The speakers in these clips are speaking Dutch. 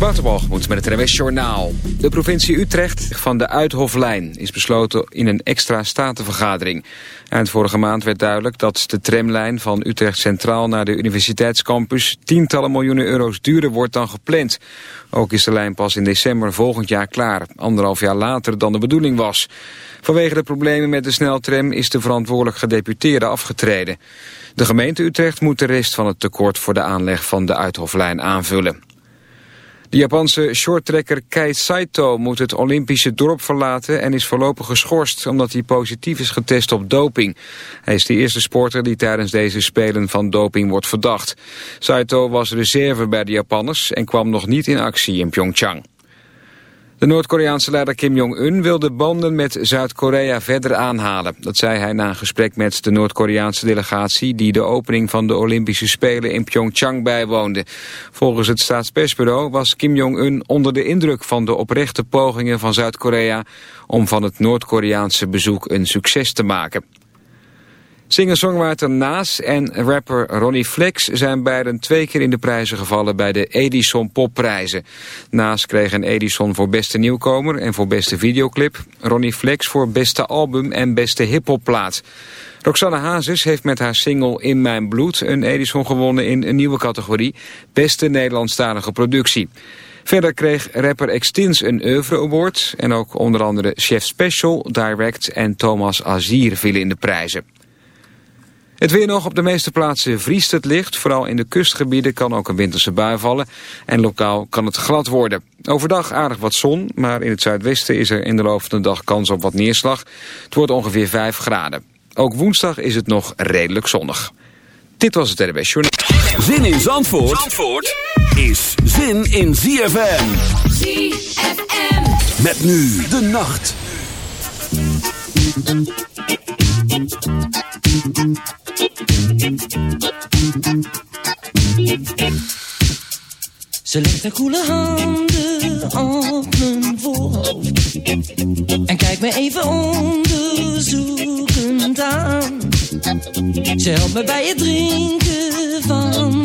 Waterbalgemoed met het NWS Journaal. De provincie Utrecht van de Uithoflijn is besloten in een extra statenvergadering. Eind vorige maand werd duidelijk dat de tramlijn van Utrecht Centraal naar de universiteitscampus tientallen miljoenen euro's duurder wordt dan gepland. Ook is de lijn pas in december volgend jaar klaar, anderhalf jaar later dan de bedoeling was. Vanwege de problemen met de sneltram is de verantwoordelijk gedeputeerde afgetreden. De gemeente Utrecht moet de rest van het tekort voor de aanleg van de Uithoflijn aanvullen. De Japanse shorttrekker Kei Saito moet het Olympische dorp verlaten en is voorlopig geschorst omdat hij positief is getest op doping. Hij is de eerste sporter die tijdens deze Spelen van doping wordt verdacht. Saito was reserve bij de Japanners en kwam nog niet in actie in Pyeongchang. De Noord-Koreaanse leider Kim Jong-un wil de banden met Zuid-Korea verder aanhalen. Dat zei hij na een gesprek met de Noord-Koreaanse delegatie... die de opening van de Olympische Spelen in Pyeongchang bijwoonde. Volgens het staatspersbureau was Kim Jong-un onder de indruk... van de oprechte pogingen van Zuid-Korea... om van het Noord-Koreaanse bezoek een succes te maken. Singer-songwriter Naas en rapper Ronnie Flex zijn beiden twee keer in de prijzen gevallen bij de Edison Popprijzen. Naas kreeg een Edison voor beste nieuwkomer en voor beste videoclip. Ronnie Flex voor beste album en beste hiphopplaat. Roxanne Hazes heeft met haar single In Mijn Bloed een Edison gewonnen in een nieuwe categorie. Beste Nederlandstalige productie. Verder kreeg rapper Extins een Oeuvre Award en ook onder andere Chef Special, Direct en Thomas Azier vielen in de prijzen. Het weer nog op de meeste plaatsen vriest het licht. Vooral in de kustgebieden kan ook een winterse bui vallen. En lokaal kan het glad worden. Overdag aardig wat zon, maar in het zuidwesten is er in de loop van de dag kans op wat neerslag. Het wordt ongeveer 5 graden. Ook woensdag is het nog redelijk zonnig. Dit was het RBS Journal. Zin in Zandvoort, Zandvoort is zin in ZFM. ZFM. Met nu de nacht. Ze legt haar koele handen op mijn voorhoofd En kijkt me even onderzoekend aan. Ze helpt me bij het drinken van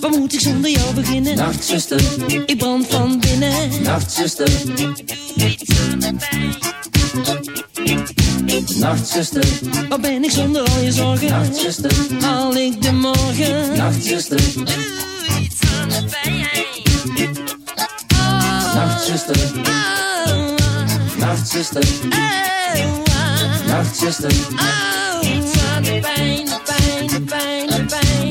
Wat moet ik zonder jou beginnen? Nachtzuster, Ik brand van binnen. Nachtzuster, Doe iets aan de pijn. Nachtzuster, Wat ben ik zonder al je zorgen? Nachtzuster, Haal ik de morgen? Nachtzuster, Doe iets aan de pijn. Nachtzuster, oh, nachtzuster, oh, nachtzuster, oh, de pijn, de pijn, de pijn, de pijn.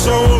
so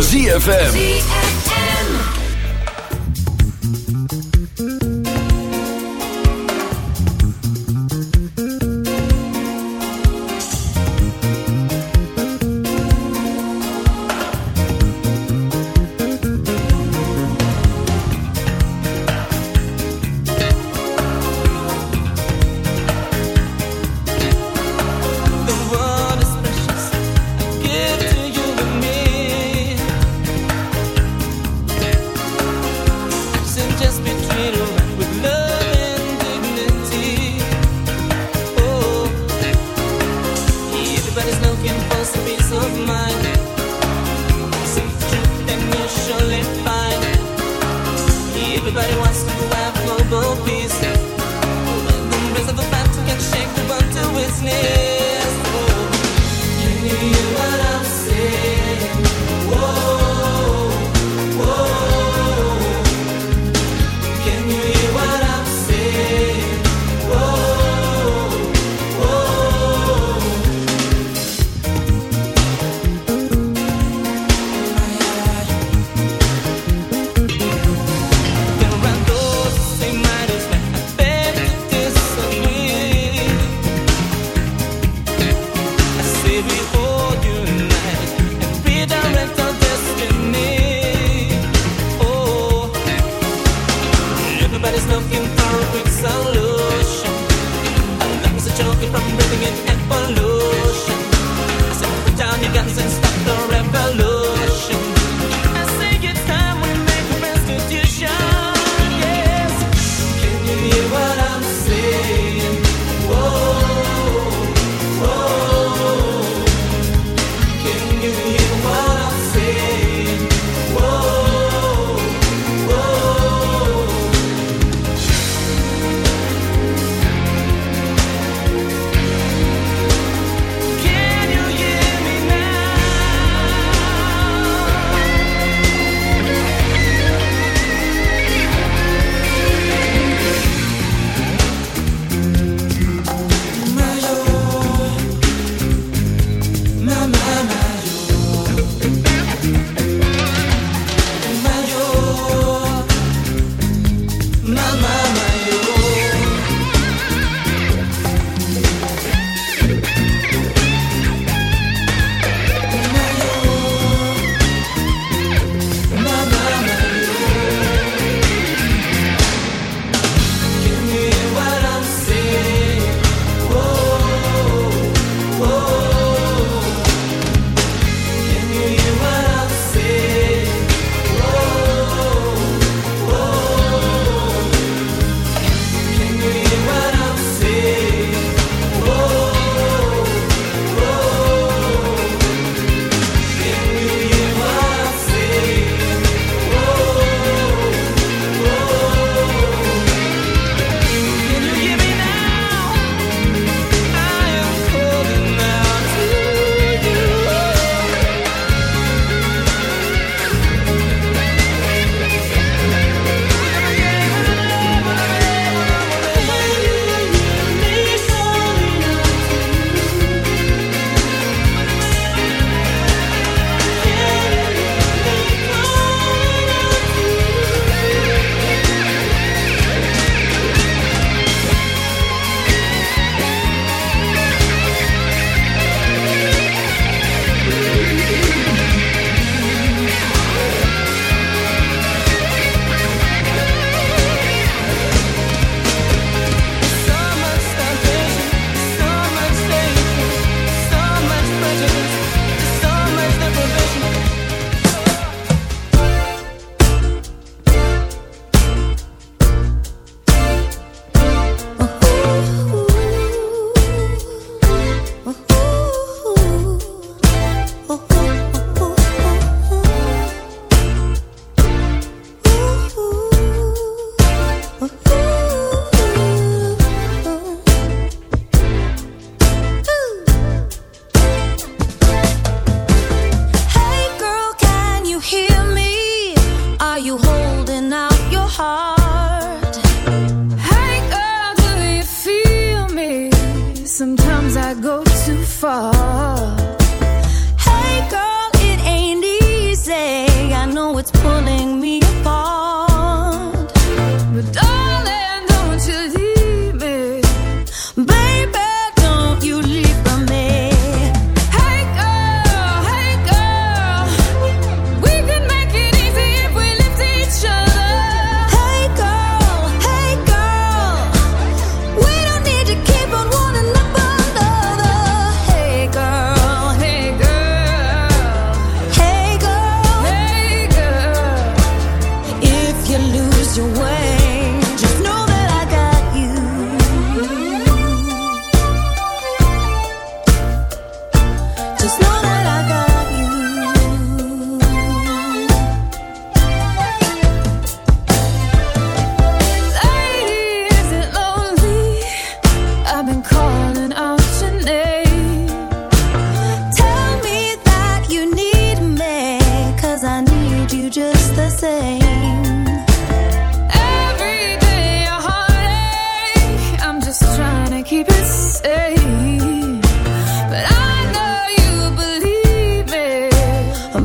ZFM.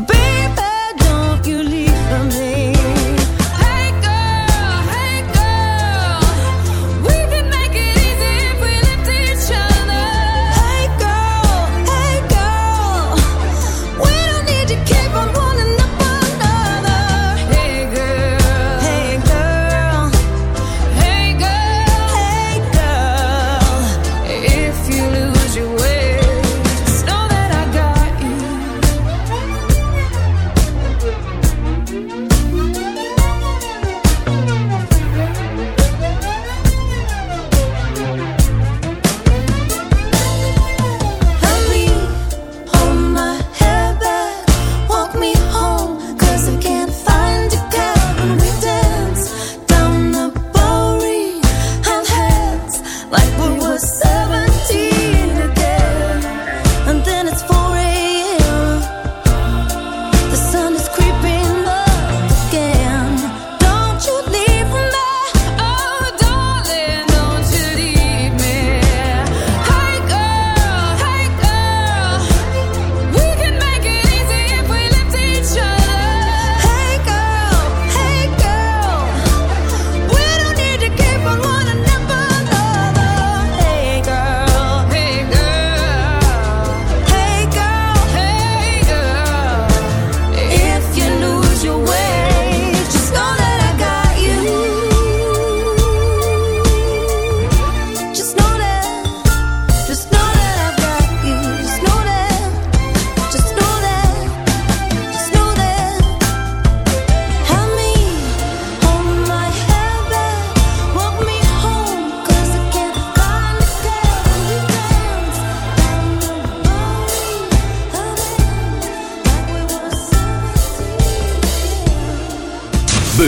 baby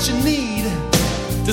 What you need. To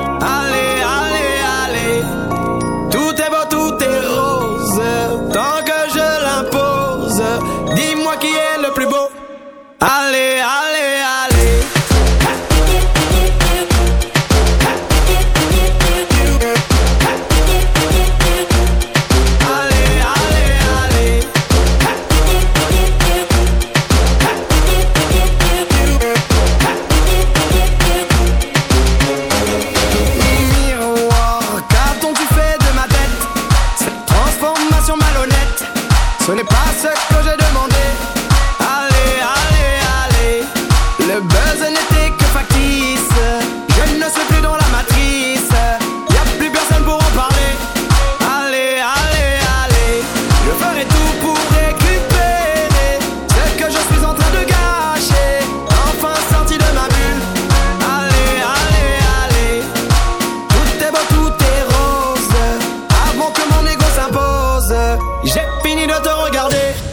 J'ai fini de te regarder.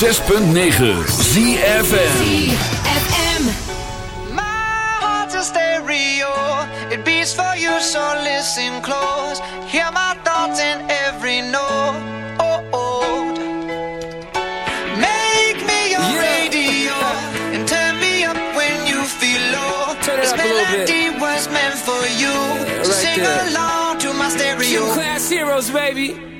106.9 ZFM My heart's a stereo. It beats for you so listen close. Hear my thoughts in every note. Oh, oh. Make me your yeah. radio And turn me up when you feel low. This melody was meant for you. Yeah, right so sing there. along to my stereo. Gym Class heroes baby.